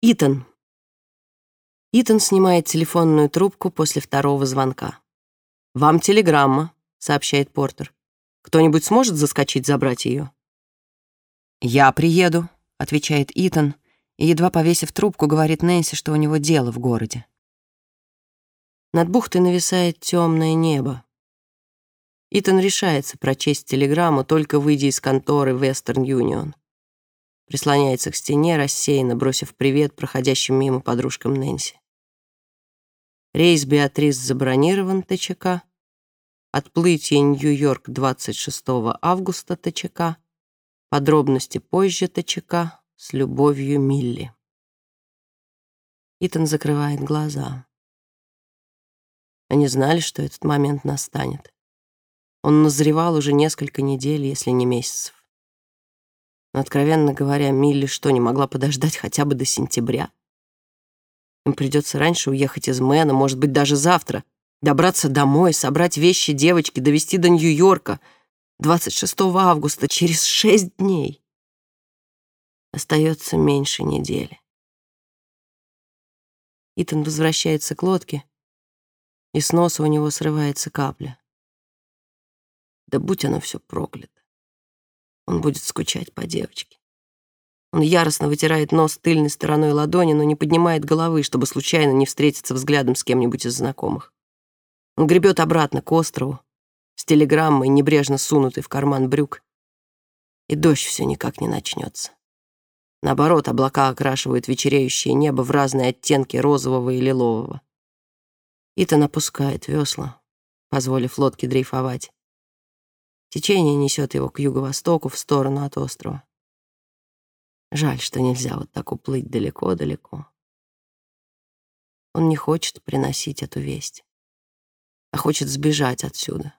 Итан. Итан снимает телефонную трубку после второго звонка. «Вам телеграмма», — сообщает Портер. «Кто-нибудь сможет заскочить забрать ее?» «Я приеду», — отвечает Итан, и, едва повесив трубку, говорит Нэнси, что у него дело в городе. Над бухтой нависает темное небо. Итан решается прочесть телеграмму, только выйдя из конторы Western Union прислоняется к стене, рассеянно бросив привет проходящим мимо подружкам Нэнси. Рейс Беатрис забронирован ТЧК. Отплытие Нью-Йорк 26 августа ТЧК. Подробности позже ТЧК. С любовью Милли. Итан закрывает глаза. Они знали, что этот момент настанет. Он назревал уже несколько недель, если не месяцев. Но, откровенно говоря, Милли что, не могла подождать хотя бы до сентября? Им придется раньше уехать из Мэна, может быть, даже завтра. Добраться домой, собрать вещи девочки, довести до Нью-Йорка. 26 августа, через шесть дней. Остается меньше недели. Итан возвращается к лодке, и с носа у него срывается капля. Да будь оно все проклято. Он будет скучать по девочке. Он яростно вытирает нос тыльной стороной ладони, но не поднимает головы, чтобы случайно не встретиться взглядом с кем-нибудь из знакомых. Он гребет обратно к острову, с телеграммой, небрежно сунутой в карман брюк. И дождь все никак не начнется. Наоборот, облака окрашивают вечереющее небо в разные оттенки розового и лилового. Итан опускает весла, позволив лодке дрейфовать. Течение несет его к юго-востоку, в сторону от острова. Жаль, что нельзя вот так уплыть далеко-далеко. Он не хочет приносить эту весть, а хочет сбежать отсюда,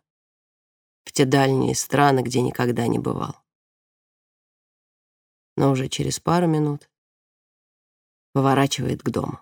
в те дальние страны, где никогда не бывал. Но уже через пару минут поворачивает к дому.